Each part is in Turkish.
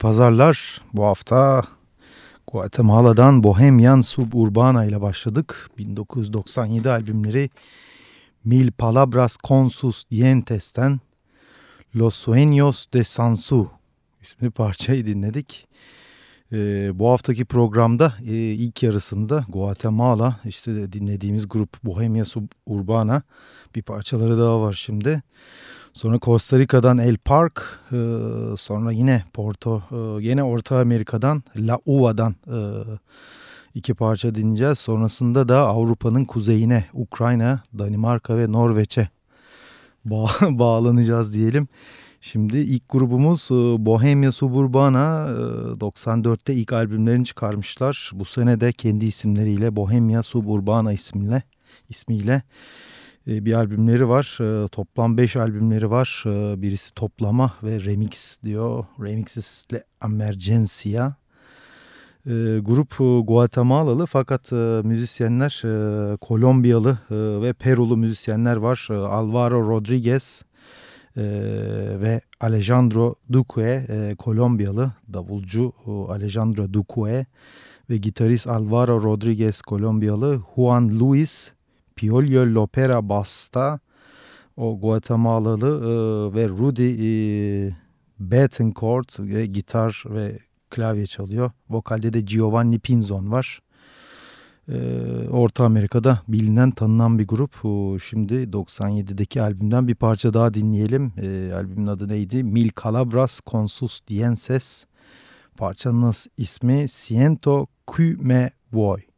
Pazarlar. Bu hafta Guatemala'dan Bohemian Suburbana ile başladık. 1997 albümleri Mil Palabras con sus Dientes'ten Los Sueños de Sansu isimli parçayı dinledik. Ee, bu haftaki programda e, ilk yarısında Guatemala işte dinlediğimiz grup Bohemia Suburbana bir parçaları daha var şimdi. Sonra Costa Rica'dan El Park, e, sonra yine Porto, e, yine Orta Amerika'dan La Uva'dan e, iki parça dinleyeceğiz. Sonrasında da Avrupa'nın kuzeyine, Ukrayna, Danimarka ve Norveç'e bağ bağlanacağız diyelim. Şimdi ilk grubumuz Bohemia Suburbana 94'te ilk albümlerini çıkarmışlar. Bu sene de kendi isimleriyle Bohemia Suburbana isimle ismiyle bir albümleri var. Ee, toplam 5 albümleri var. Ee, birisi toplama ve remix diyor. Remixes Le Emergencia. Grup e, Guatemalalı fakat e, müzisyenler e, Kolombiyalı ve Perulu müzisyenler var. Alvaro Rodriguez ve Alejandro Duque Kolombiyalı davulcu Alejandro Duque ve gitarist Alvaro Rodriguez Kolombiyalı Juan Luis Piolio Lopera Basta o Guatemalalı e, ve Rudy e, Betancourt ve gitar ve klavye çalıyor. Vokalde de Giovanni Pinzon var. E, Orta Amerika'da bilinen tanınan bir grup. Şimdi 97'deki albümden bir parça daha dinleyelim. E, albümün adı neydi? Mil Calabras Consus Dienses. Parçanın ismi Siento Que Me Voy.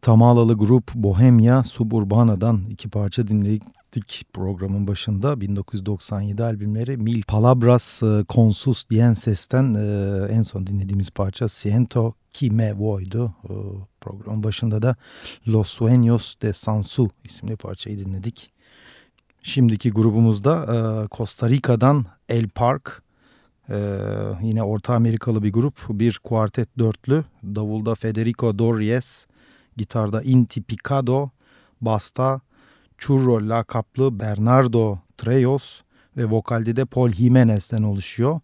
Guatemalalı grup Bohemia Suburbana'dan iki parça dinledik programın başında. 1997 albümleri Mil Palabras e, Consus diyen sesten e, en son dinlediğimiz parça Siento Que Me Voy'du. E, programın başında da Los Sueños de Sansu isimli parçayı dinledik. Şimdiki grubumuzda Costa Rica'dan El Park. yine Orta Amerikalı bir grup. Bir kuartet dörtlü. Davulda Federico Dorries, gitarda Inti Picado, basta Churro lakaplı Bernardo Treyos ve vokalde de Paul Jimenez'den oluşuyor.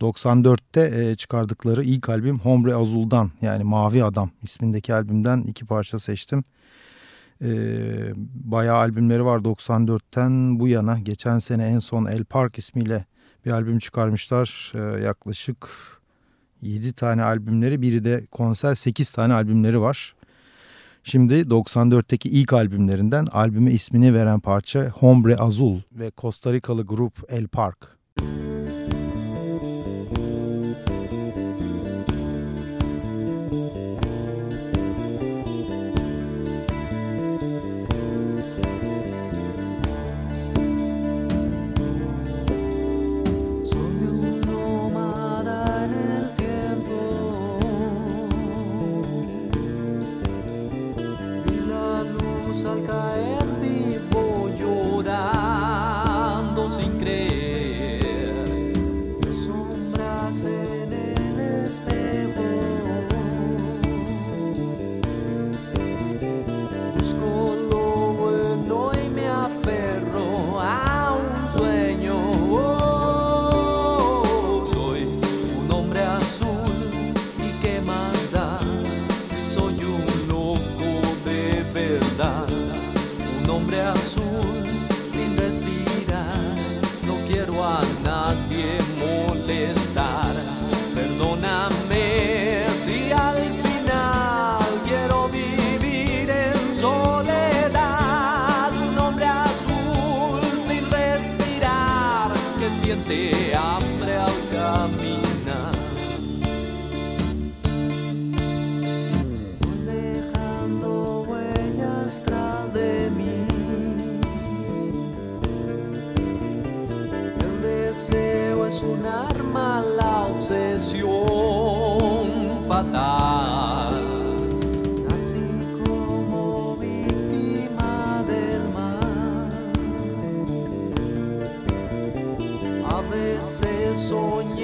94'te e, çıkardıkları ilk albüm Hombre Azul'dan yani Mavi Adam ismindeki albümden iki parça seçtim. E, bayağı albümleri var 94'ten bu yana. Geçen sene en son El Park ismiyle bir albüm çıkarmışlar. E, yaklaşık 7 tane albümleri biri de konser 8 tane albümleri var. Şimdi 94'teki ilk albümlerinden albüme ismini veren parça Hombre Azul ve Costa Rikalı grup El Park. deseo es un arma, la obsesión fatal. Así como víctima del mal, a veces soñé.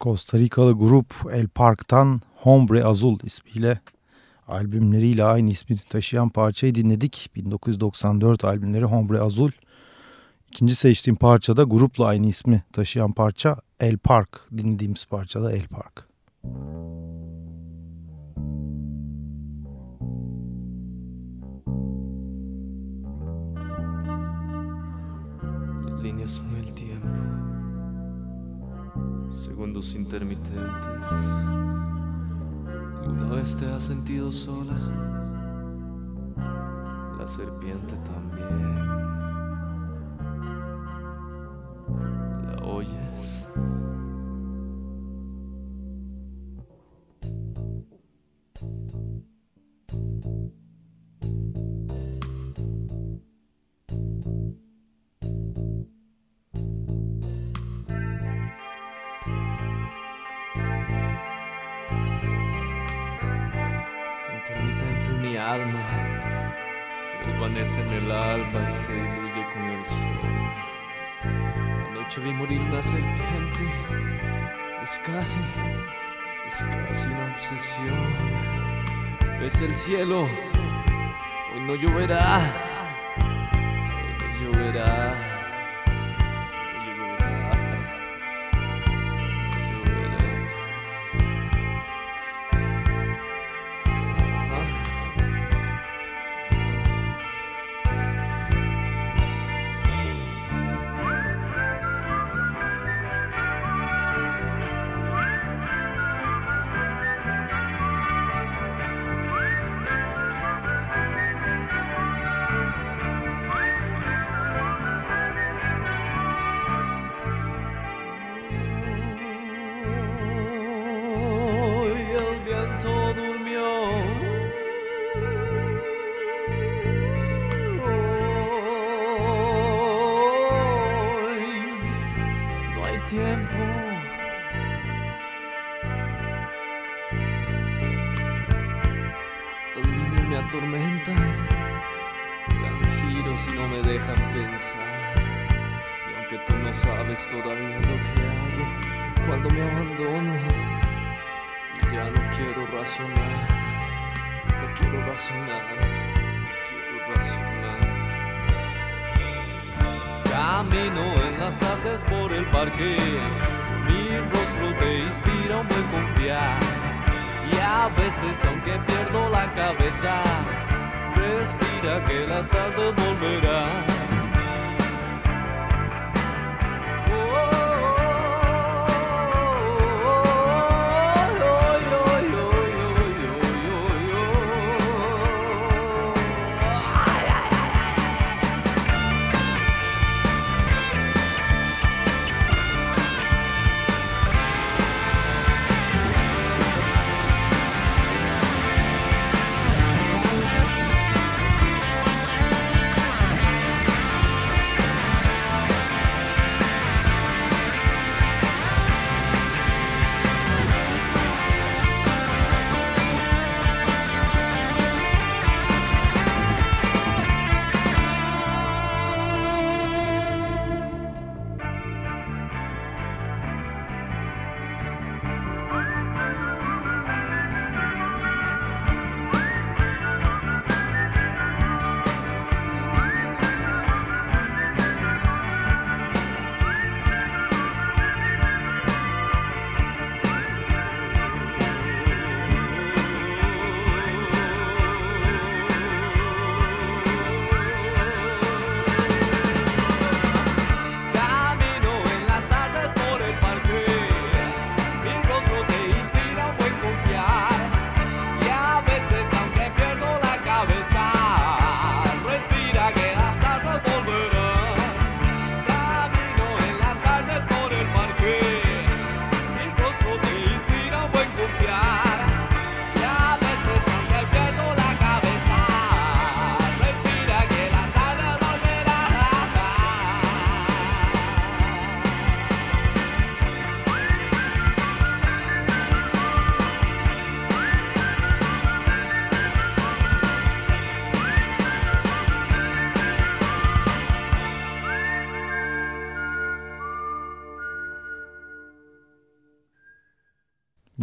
Costa Rikalı grup El Park'tan Hombre Azul ismiyle albümleriyle aynı ismi taşıyan parçayı dinledik. 1994 albümleri Hombre Azul. İkinci seçtiğim parça da grupla aynı ismi taşıyan parça El Park. Dinlediğimiz parça da El Park. Líneas son el tiempo. segundos intermitentes. ¿Alguna vez te has sentido sola? La serpiente también. ¿La oyes?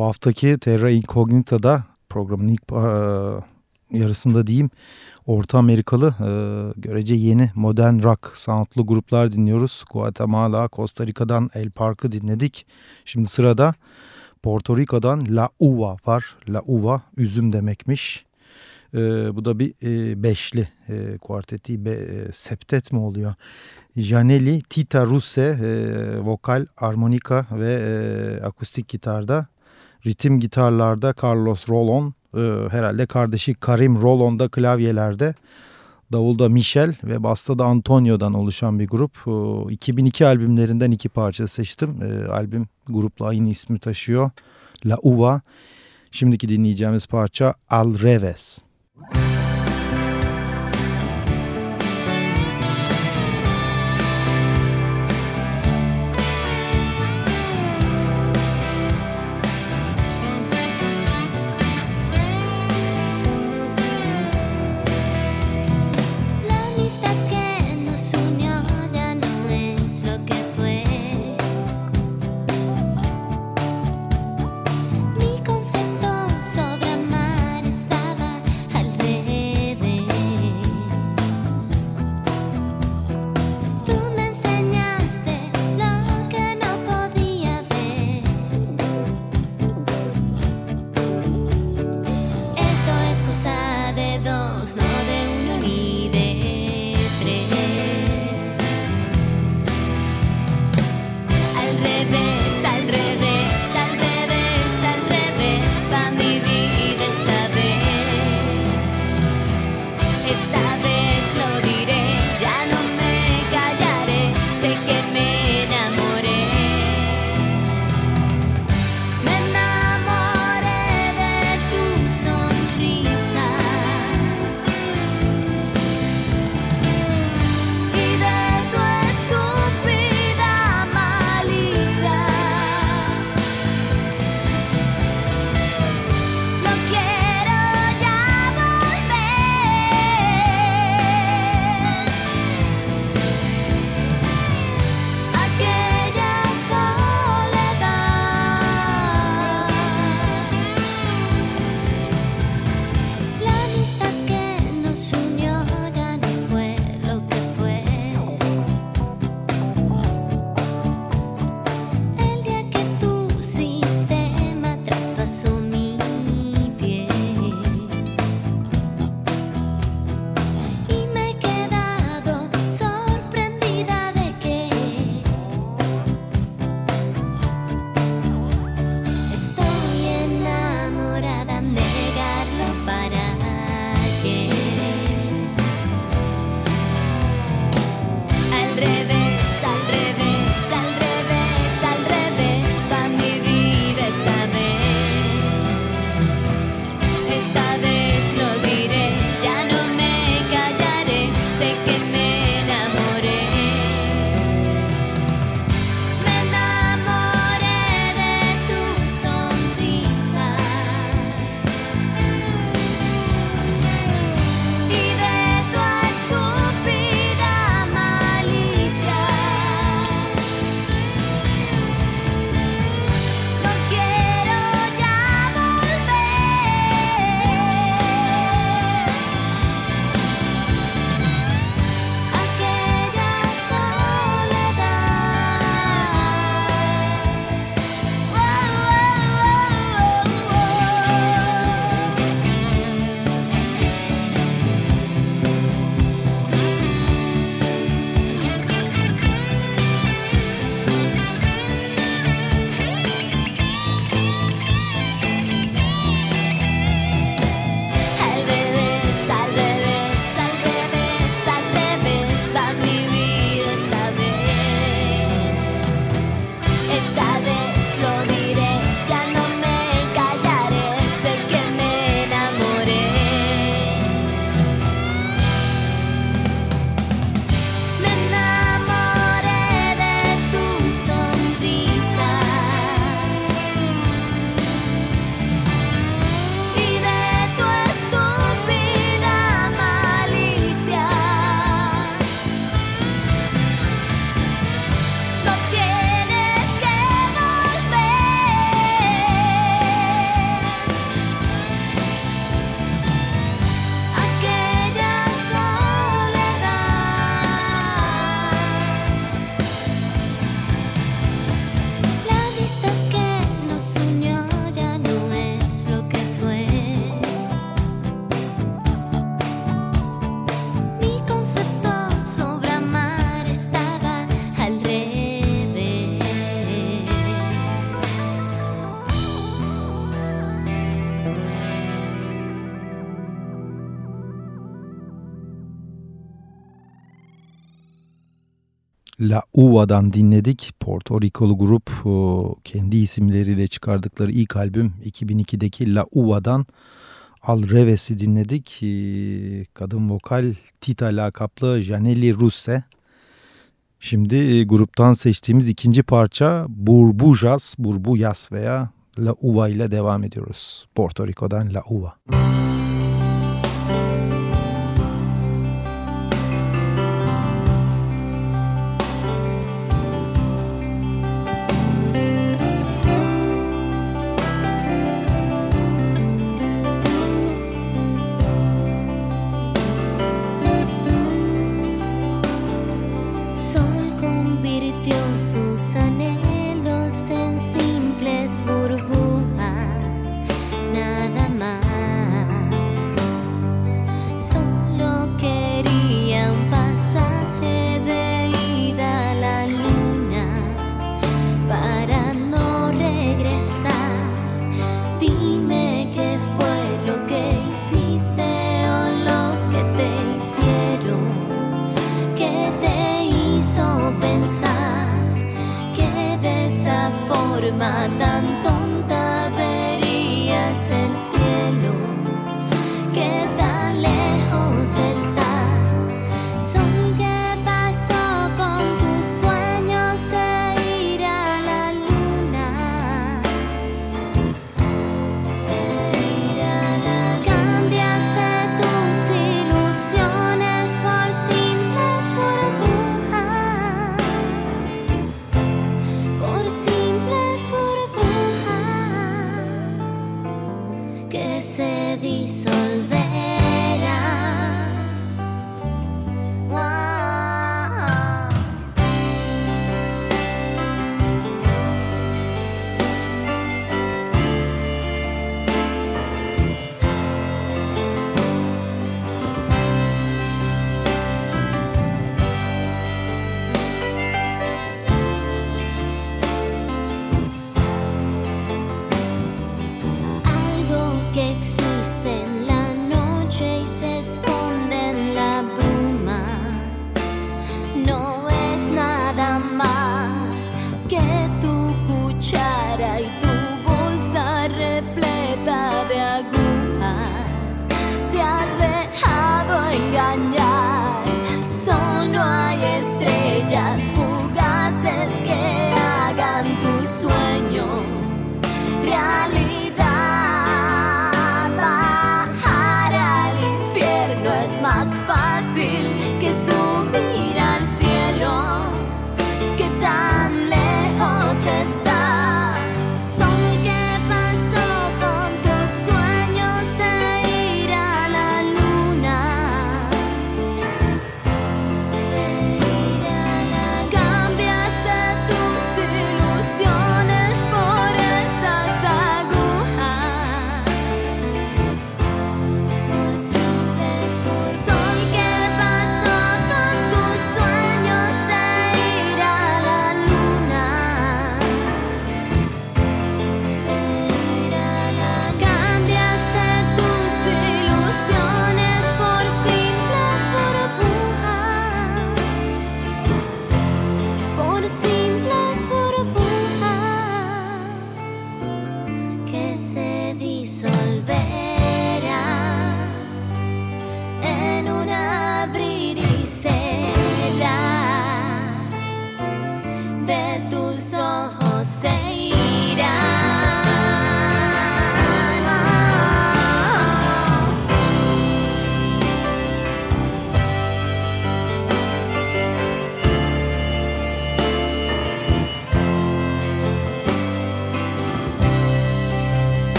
bu haftaki Terra Incognita'da programın ilk yarısında diyeyim Orta Amerikalı e, görece yeni modern rock soundlu gruplar dinliyoruz. Guatemala, Costa Rica'dan El Park'ı dinledik. Şimdi sırada Porto Rico'dan La Uva var. La Uva üzüm demekmiş. E, bu da bir e, beşli e, kuarteti, be, e, septet mi oluyor? Janeli, Tita Russe, e, vokal, armonika ve e, akustik gitarda ritim gitarlarda Carlos Rolon, e, herhalde kardeşi Karim Rolon da klavyelerde, davulda Michel ve basta da Antonio'dan oluşan bir grup. E, 2002 albümlerinden iki parça seçtim. E, albüm grupla aynı ismi taşıyor. La Uva. Şimdiki dinleyeceğimiz parça Al Reves. Müzik La Uva'dan dinledik. Porto Rikolu grup kendi isimleriyle çıkardıkları ilk albüm 2002'deki La Uva'dan Al Reves'i dinledik. Kadın vokal Tita lakaplı Janelli Russe. Şimdi e, gruptan seçtiğimiz ikinci parça Burbujas, Burbuyas veya La Uva ile devam ediyoruz. Porto Rico'dan La Uva. Müzik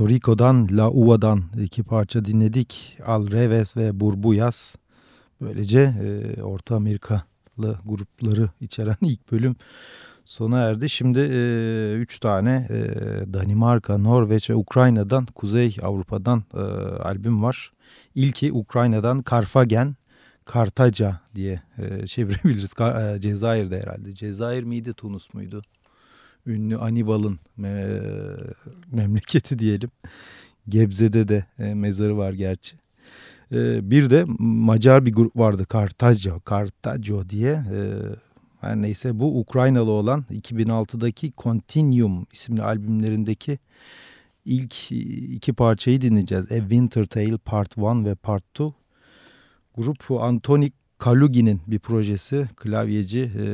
Porto Rico'dan La Uva'dan iki parça dinledik. Al Reves ve Burbuyas. Böylece e, Orta Amerikalı grupları içeren ilk bölüm sona erdi. Şimdi e, üç tane e, Danimarka, Norveç ve Ukrayna'dan, Kuzey Avrupa'dan e, albüm var. İlki Ukrayna'dan Karfagen, Kartaca diye e, çevirebiliriz. Ka, e, Cezayir'de herhalde. Cezayir miydi, Tunus muydu? Ünlü Anibal'ın me, memleketi diyelim. Gebze'de de e, mezarı var gerçi. E, bir de Macar bir grup vardı Kartaco, Kartaco diye. E, her neyse bu Ukraynalı olan 2006'daki Continuum isimli albümlerindeki ilk iki parçayı dinleyeceğiz. A Winter Tale Part 1 ve Part 2. Grup Antoni Kalugin'in bir projesi. Klavyeci e,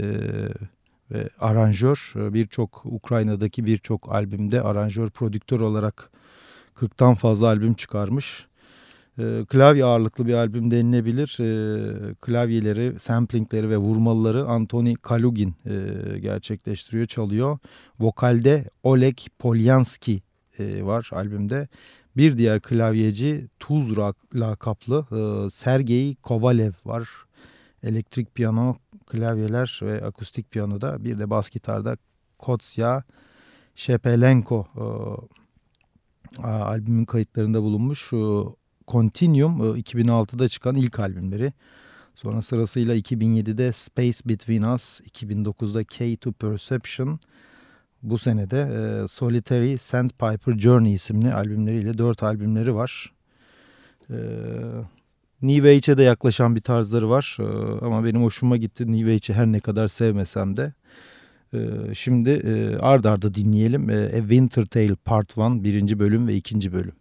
ve aranjör. Birçok Ukrayna'daki birçok albümde aranjör, prodüktör olarak 40'tan fazla albüm çıkarmış. E, klavye ağırlıklı bir albüm denilebilir. E, klavyeleri, samplingleri ve vurmalıları Antoni Kalugin e, gerçekleştiriyor, çalıyor. Vokalde Oleg Polyanski e, var albümde. Bir diğer klavyeci Tuz lakaplı e, Sergey Kovalev var. Elektrik piyano, klavyeler ve akustik piyanoda. Bir de bas gitarda Kotsya Shepelenko e, albümün kayıtlarında bulunmuş. E, Continuum 2006'da e, çıkan ilk albümleri. Sonra sırasıyla 2007'de Space Between Us, 2009'da K to Perception, bu senede e, Solitary Sandpiper Journey isimli albümleriyle dört albümleri var. E, New Age'e de yaklaşan bir tarzları var ama benim hoşuma gitti New Age'i her ne kadar sevmesem de. Şimdi ard arda dinleyelim A Winter Tale Part 1 birinci bölüm ve ikinci bölüm.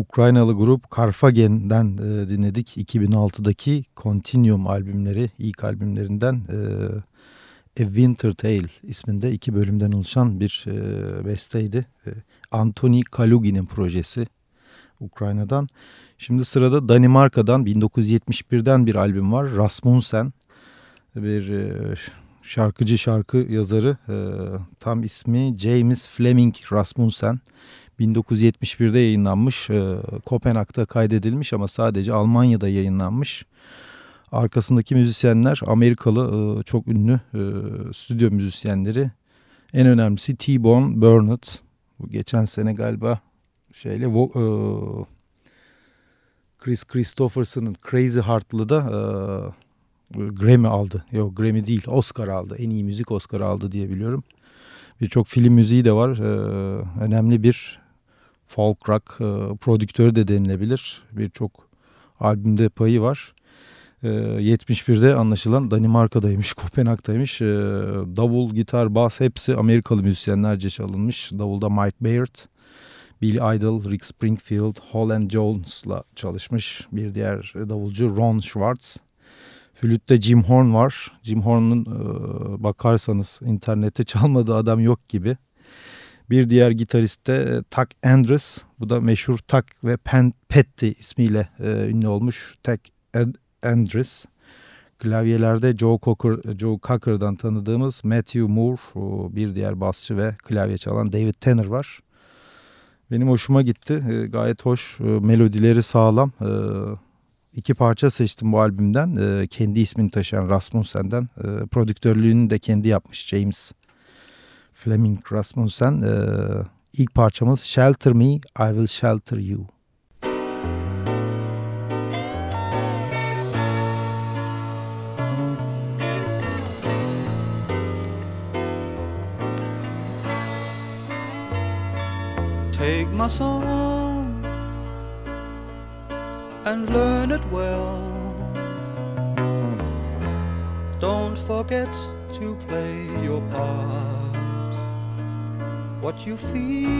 Ukraynalı grup Karfagen'den e, dinledik. 2006'daki Continuum albümleri, ilk albümlerinden e, A Winter Tale isminde iki bölümden oluşan bir e, besteydi. E, Antoni Kalugin'in projesi Ukrayna'dan. Şimdi sırada Danimarka'dan 1971'den bir albüm var. Rasmussen bir e, şarkıcı şarkı yazarı e, tam ismi James Fleming Rasmussen. 1971'de yayınlanmış. E, Kopenhag'da kaydedilmiş ama sadece Almanya'da yayınlanmış. Arkasındaki müzisyenler Amerikalı e, çok ünlü e, stüdyo müzisyenleri. En önemlisi T-Bone Burnett. Bu geçen sene galiba şeyle e, Chris Christopherson'ın Crazy Heart'lı da Grammy aldı. Yok Grammy değil Oscar aldı. En iyi müzik Oscar aldı diye biliyorum. Birçok film müziği de var. E, önemli bir folk rock e, prodüktörü de denilebilir. Birçok albümde payı var. E, 71'de anlaşılan Danimarka'daymış, Kopenhag'daymış. E, davul, gitar, bas hepsi Amerikalı müzisyenlerce çalınmış. Davulda Mike Baird, Billy Idol, Rick Springfield, Holland Jones'la çalışmış. Bir diğer davulcu Ron Schwartz. Flütte Jim Horn var. Jim Horn'un e, bakarsanız internette çalmadığı adam yok gibi. Bir diğer gitarist de e, Tuck Andrews. Bu da meşhur Tuck ve Pen Petty ismiyle e, ünlü olmuş Tuck Andrews. Klavyelerde Joe Cocker, Joe Cocker'dan tanıdığımız Matthew Moore, bir diğer basçı ve klavye çalan David Tanner var. Benim hoşuma gitti. E, gayet hoş. E, melodileri sağlam. E, iki parça seçtim bu albümden. E, kendi ismini taşıyan Rasmussen'den. E, prodüktörlüğünü de kendi yapmış James Fleming Rasmussen. E, ilk parçamız Shelter Me, I Will Shelter You. Take my song and learn it well. Don't forget to play your part. What you feel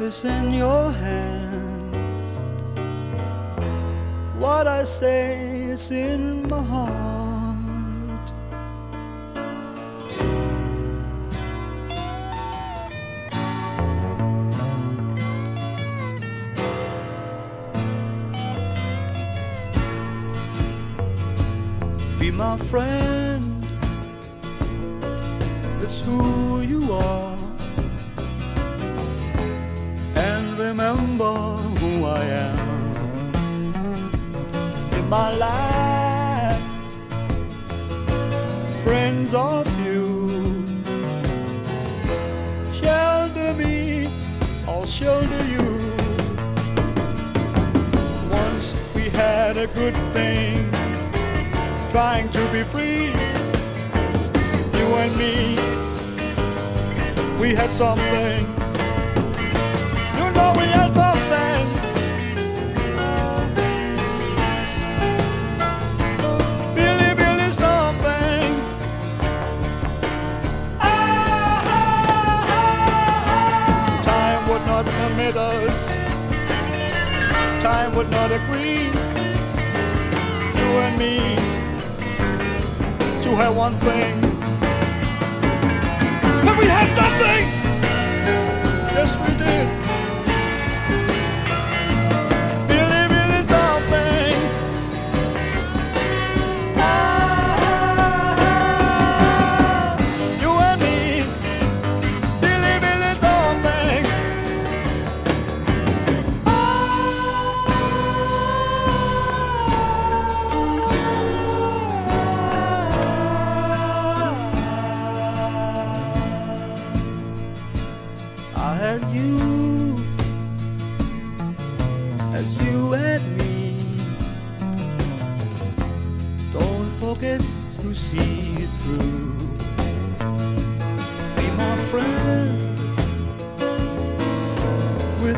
is in your hands. What I say is in my heart. Be my friend, it's who you are. And remember who I am. In my life, friends are few. Shelter me, I'll shelter you. Once we had a good thing trying to be free. You and me, we had something. You know we had something. Really, really something. Ah, Time would not permit us. Time would not agree. You and me to have one thing. But we had something! Yes, we did.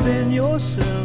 loving yourself.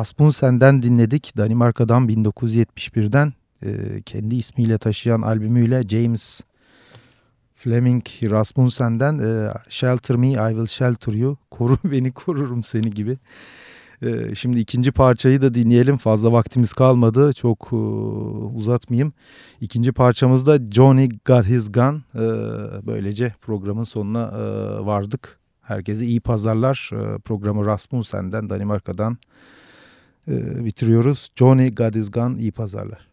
Rasmussen'den dinledik. Danimarka'dan 1971'den e, kendi ismiyle taşıyan albümüyle James Fleming Rasmussen'den e, Shelter Me, I Will Shelter You, Koru Beni Korurum Seni gibi. E, şimdi ikinci parçayı da dinleyelim. Fazla vaktimiz kalmadı. Çok e, uzatmayayım. İkinci parçamızda Johnny Got His Gun. E, böylece programın sonuna e, vardık. Herkese iyi pazarlar. E, programı Rasmussen'den, Danimarka'dan bitiriyoruz. Johnny God is Gone iyi pazarlar.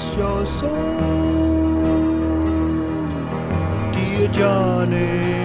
Bless your soul, dear Johnny.